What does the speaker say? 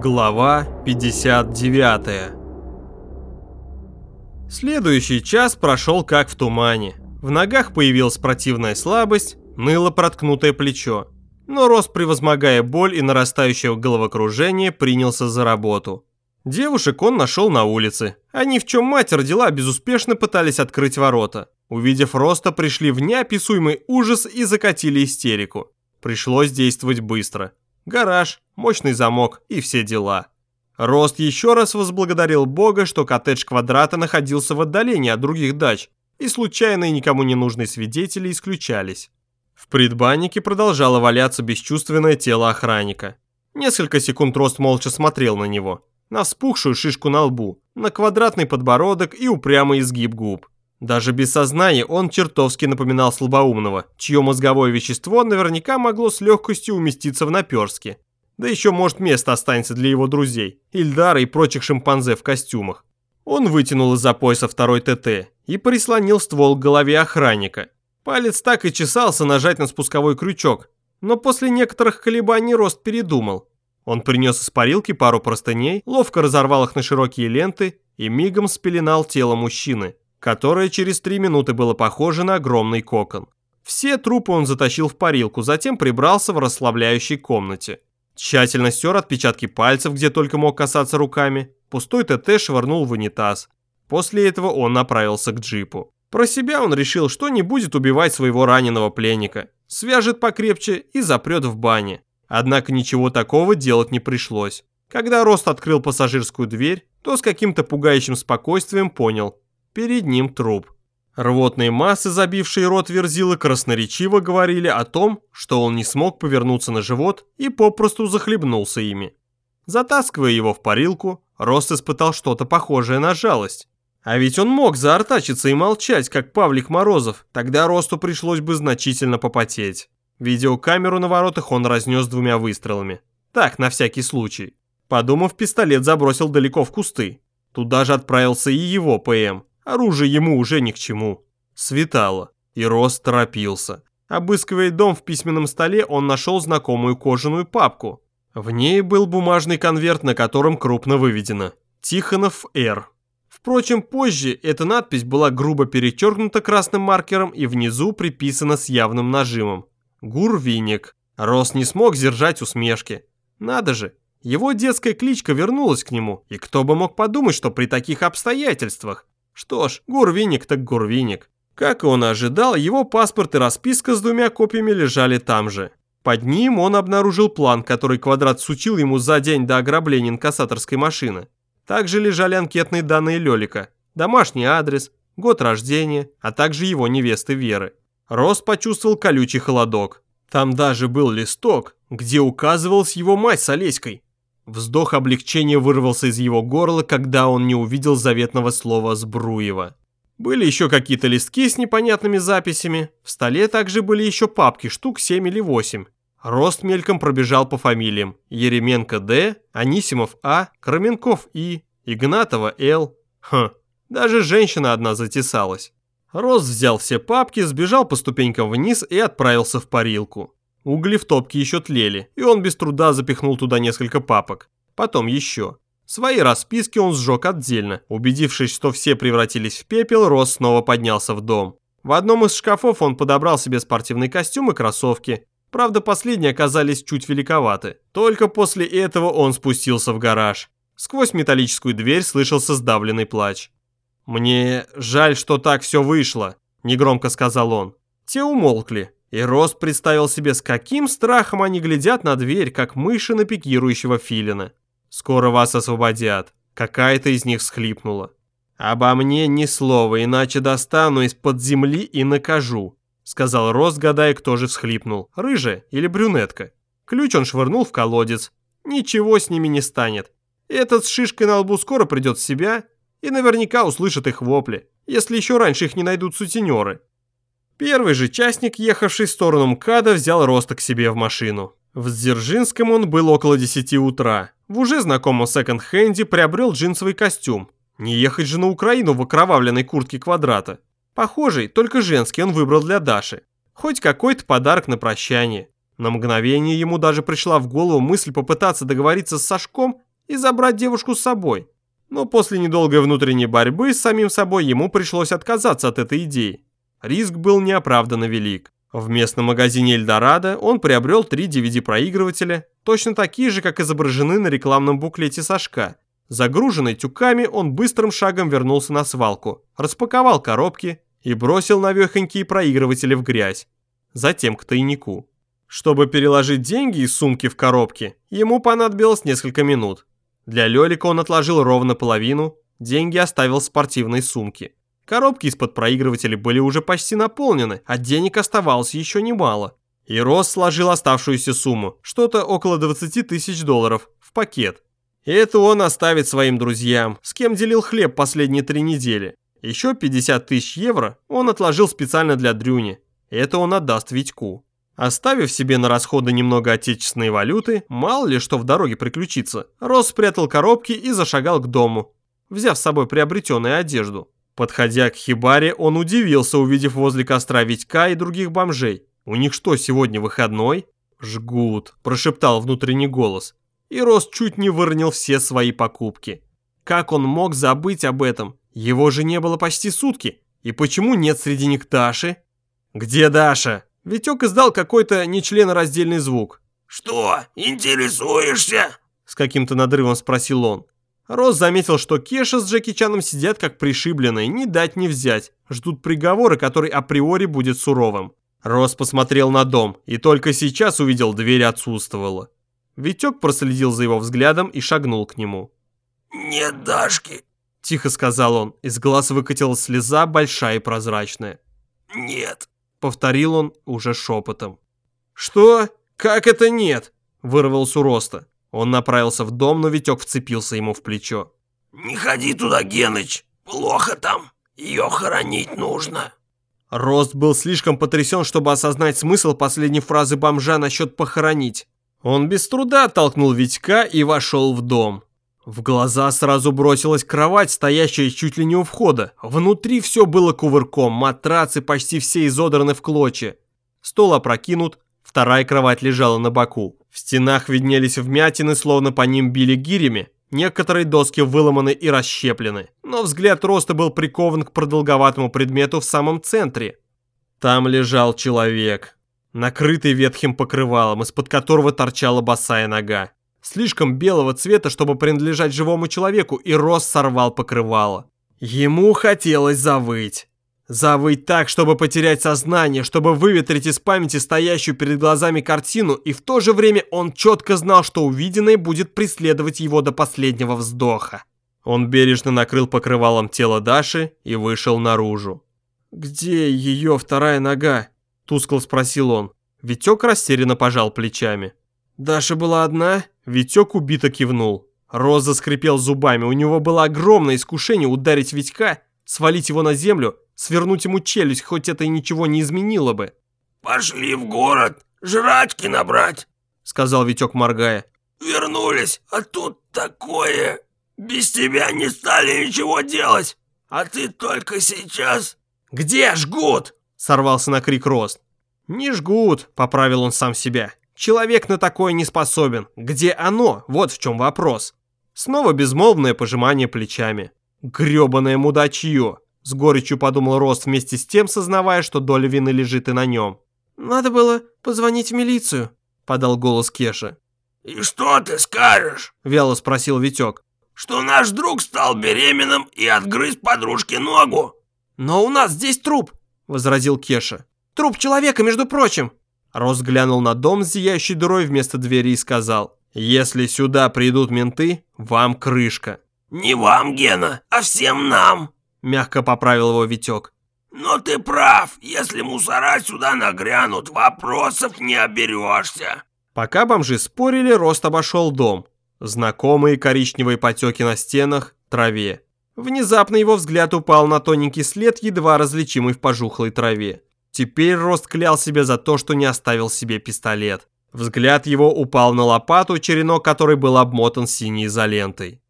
Глава 59 Следующий час прошел как в тумане. В ногах появилась противная слабость, ныло проткнутое плечо. Но Рос, превозмогая боль и нарастающее головокружение, принялся за работу. Девушек он нашел на улице. Они, в чем мать родила, безуспешно пытались открыть ворота. Увидев Роста, пришли в неописуемый ужас и закатили истерику. Пришлось действовать быстро гараж, мощный замок и все дела. Рост еще раз возблагодарил Бога, что коттедж квадрата находился в отдалении от других дач, и случайные никому не нужные свидетели исключались. В предбаннике продолжало валяться бесчувственное тело охранника. Несколько секунд Рост молча смотрел на него, на вспухшую шишку на лбу, на квадратный подбородок и упрямый изгиб губ. Даже без сознания он чертовски напоминал слабоумного, чье мозговое вещество наверняка могло с легкостью уместиться в наперске. Да еще, может, место останется для его друзей, Ильдара и прочих шимпанзе в костюмах. Он вытянул из-за пояса второй ТТ и прислонил ствол к голове охранника. Палец так и чесался нажать на спусковой крючок, но после некоторых колебаний Рост передумал. Он принес из парилки пару простыней, ловко разорвал их на широкие ленты и мигом спеленал тело мужчины которое через три минуты было похоже на огромный кокон. Все трупы он затащил в парилку, затем прибрался в расслабляющей комнате. Тщательно стер отпечатки пальцев, где только мог касаться руками. Пустой ТТ швырнул в унитаз. После этого он направился к джипу. Про себя он решил, что не будет убивать своего раненого пленника. Свяжет покрепче и запрет в бане. Однако ничего такого делать не пришлось. Когда Рост открыл пассажирскую дверь, то с каким-то пугающим спокойствием понял, Перед ним труп. Рвотные массы, забившие рот Верзилы, красноречиво говорили о том, что он не смог повернуться на живот и попросту захлебнулся ими. Затаскивая его в парилку, Рост испытал что-то похожее на жалость. А ведь он мог заортачиться и молчать, как Павлик Морозов, тогда Росту пришлось бы значительно попотеть. Видеокамеру на воротах он разнес двумя выстрелами. Так, на всякий случай. Подумав, пистолет забросил далеко в кусты. Туда же отправился и его ПМ. Оружие ему уже ни к чему. Светало, и Рос торопился. Обыскивая дом в письменном столе, он нашел знакомую кожаную папку. В ней был бумажный конверт, на котором крупно выведено «Тихонов Р». Впрочем, позже эта надпись была грубо перечеркнута красным маркером и внизу приписана с явным нажимом. Гурвиник. Рос не смог сдержать усмешки. Надо же, его детская кличка вернулась к нему, и кто бы мог подумать, что при таких обстоятельствах что ж, Гурвиник так Гурвиник. Как и он ожидал, его паспорт и расписка с двумя копиями лежали там же. Под ним он обнаружил план, который Квадрат сучил ему за день до ограбления инкассаторской машины. Также лежали анкетные данные Лёлика, домашний адрес, год рождения, а также его невесты Веры. Рос почувствовал колючий холодок. Там даже был листок, где указывалась его мать с Олеськой. Вздох облегчения вырвался из его горла, когда он не увидел заветного слова Сбруева. Были еще какие-то листки с непонятными записями. В столе также были еще папки, штук 7 или 8. Рост мельком пробежал по фамилиям. Еременко Д, Анисимов А, Краменков И, Игнатова Л. Хм, даже женщина одна затесалась. Рост взял все папки, сбежал по ступенькам вниз и отправился в парилку. Угли в топке еще тлели, и он без труда запихнул туда несколько папок. Потом еще. Свои расписки он сжег отдельно. Убедившись, что все превратились в пепел, Рос снова поднялся в дом. В одном из шкафов он подобрал себе спортивный костюм и кроссовки. Правда, последние оказались чуть великоваты. Только после этого он спустился в гараж. Сквозь металлическую дверь слышался сдавленный плач. «Мне жаль, что так все вышло», – негромко сказал он. Те умолкли, и Рост представил себе, с каким страхом они глядят на дверь, как мыши на пикирующего филина. «Скоро вас освободят». Какая-то из них схлипнула. «Обо мне ни слова, иначе достану из-под земли и накажу», сказал Рост, гадая, кто же всхлипнул, рыжая или брюнетка. Ключ он швырнул в колодец. Ничего с ними не станет. Этот с шишкой на лбу скоро придет в себя и наверняка услышит их вопли, если еще раньше их не найдут сутенеры. Первый же частник, ехавший в сторону МКАДа, взял Роста к себе в машину. В Дзержинском он был около 10 утра. В уже знакомом секонд-хенде приобрел джинсовый костюм. Не ехать же на Украину в окровавленной куртке квадрата. Похожий, только женский он выбрал для Даши. Хоть какой-то подарок на прощание. На мгновение ему даже пришла в голову мысль попытаться договориться с Сашком и забрать девушку с собой. Но после недолгой внутренней борьбы с самим собой ему пришлось отказаться от этой идеи. Риск был неоправданно велик. В местном магазине Эльдорадо он приобрел три DVD-проигрывателя, точно такие же, как изображены на рекламном буклете Сашка. Загруженный тюками, он быстрым шагом вернулся на свалку, распаковал коробки и бросил навехонькие проигрыватели в грязь. Затем к тайнику. Чтобы переложить деньги из сумки в коробки, ему понадобилось несколько минут. Для Лёлика он отложил ровно половину, деньги оставил в спортивной сумке. Коробки из-под проигрывателей были уже почти наполнены, а денег оставалось еще немало. И Росс сложил оставшуюся сумму, что-то около 20 тысяч долларов, в пакет. И это он оставит своим друзьям, с кем делил хлеб последние три недели. Еще 50 тысяч евро он отложил специально для Дрюни. Это он отдаст Витьку. Оставив себе на расходы немного отечественной валюты, мало ли что в дороге приключится, Рос спрятал коробки и зашагал к дому, взяв с собой приобретенную одежду. Подходя к хибаре, он удивился, увидев возле костра Витька и других бомжей. «У них что, сегодня выходной?» «Жгут», – прошептал внутренний голос. И Рос чуть не выронил все свои покупки. Как он мог забыть об этом? Его же не было почти сутки. И почему нет среди них Даши? «Где Даша?» Витек издал какой-то нечленораздельный звук. «Что, интересуешься?» С каким-то надрывом спросил он. Рос заметил, что Кеша с Джеки Чаном сидят как пришибленные, не дать не взять. Ждут приговора, который априори будет суровым. Рос посмотрел на дом и только сейчас увидел, дверь отсутствовала. Витек проследил за его взглядом и шагнул к нему. «Нет Дашки», – тихо сказал он. Из глаз выкатилась слеза, большая и прозрачная. «Нет». Повторил он уже шепотом. «Что? Как это нет?» Вырвался у Роста. Он направился в дом, но Витек вцепился ему в плечо. «Не ходи туда, Геныч. Плохо там. Ее хоронить нужно». Рост был слишком потрясен, чтобы осознать смысл последней фразы бомжа насчет похоронить. Он без труда оттолкнул Витька и вошел в дом. В глаза сразу бросилась кровать, стоящая чуть ли не у входа. Внутри все было кувырком, матрацы почти все изодраны в клочья. Стол опрокинут, вторая кровать лежала на боку. В стенах виднелись вмятины, словно по ним били гирями. Некоторые доски выломаны и расщеплены, но взгляд Роста был прикован к продолговатому предмету в самом центре. Там лежал человек, накрытый ветхим покрывалом, из-под которого торчала босая нога слишком белого цвета, чтобы принадлежать живому человеку, и Рос сорвал покрывало. Ему хотелось завыть. Завыть так, чтобы потерять сознание, чтобы выветрить из памяти стоящую перед глазами картину, и в то же время он четко знал, что увиденное будет преследовать его до последнего вздоха. Он бережно накрыл покрывалом тело Даши и вышел наружу. «Где ее вторая нога?» – тускло спросил он. Витек растерянно пожал плечами. «Даша была одна?» Витек убито кивнул. Роза скрипел зубами, у него было огромное искушение ударить Витька, свалить его на землю, свернуть ему челюсть, хоть это и ничего не изменило бы. «Пошли в город, жрачки набрать», — сказал Витек, моргая. «Вернулись, а тут такое. Без тебя не стали ничего делать, а ты только сейчас...» «Где жгут?» — сорвался на крик Рост. «Не жгут», — поправил он сам себя. Человек на такое не способен. Где оно? Вот в чем вопрос. Снова безмолвное пожимание плечами. Грёбаное мудачье. С горечью подумал Рост вместе с тем, сознавая, что доля вины лежит и на нем. «Надо было позвонить в милицию», — подал голос Кеша. «И что ты скажешь?» — вяло спросил Витек. «Что наш друг стал беременным и отгрыз подружке ногу». «Но у нас здесь труп», — возразил Кеша. «Труп человека, между прочим». Рос глянул на дом с зияющей дырой вместо двери и сказал, «Если сюда придут менты, вам крышка». «Не вам, Гена, а всем нам», — мягко поправил его Витек. «Но ты прав, если мусора сюда нагрянут, вопросов не оберешься». Пока бомжи спорили, Рост обошел дом. Знакомые коричневые потеки на стенах, траве. Внезапно его взгляд упал на тоненький след, едва различимый в пожухлой траве. Теперь Рост клял себя за то, что не оставил себе пистолет. Взгляд его упал на лопату, черенок которой был обмотан синей изолентой.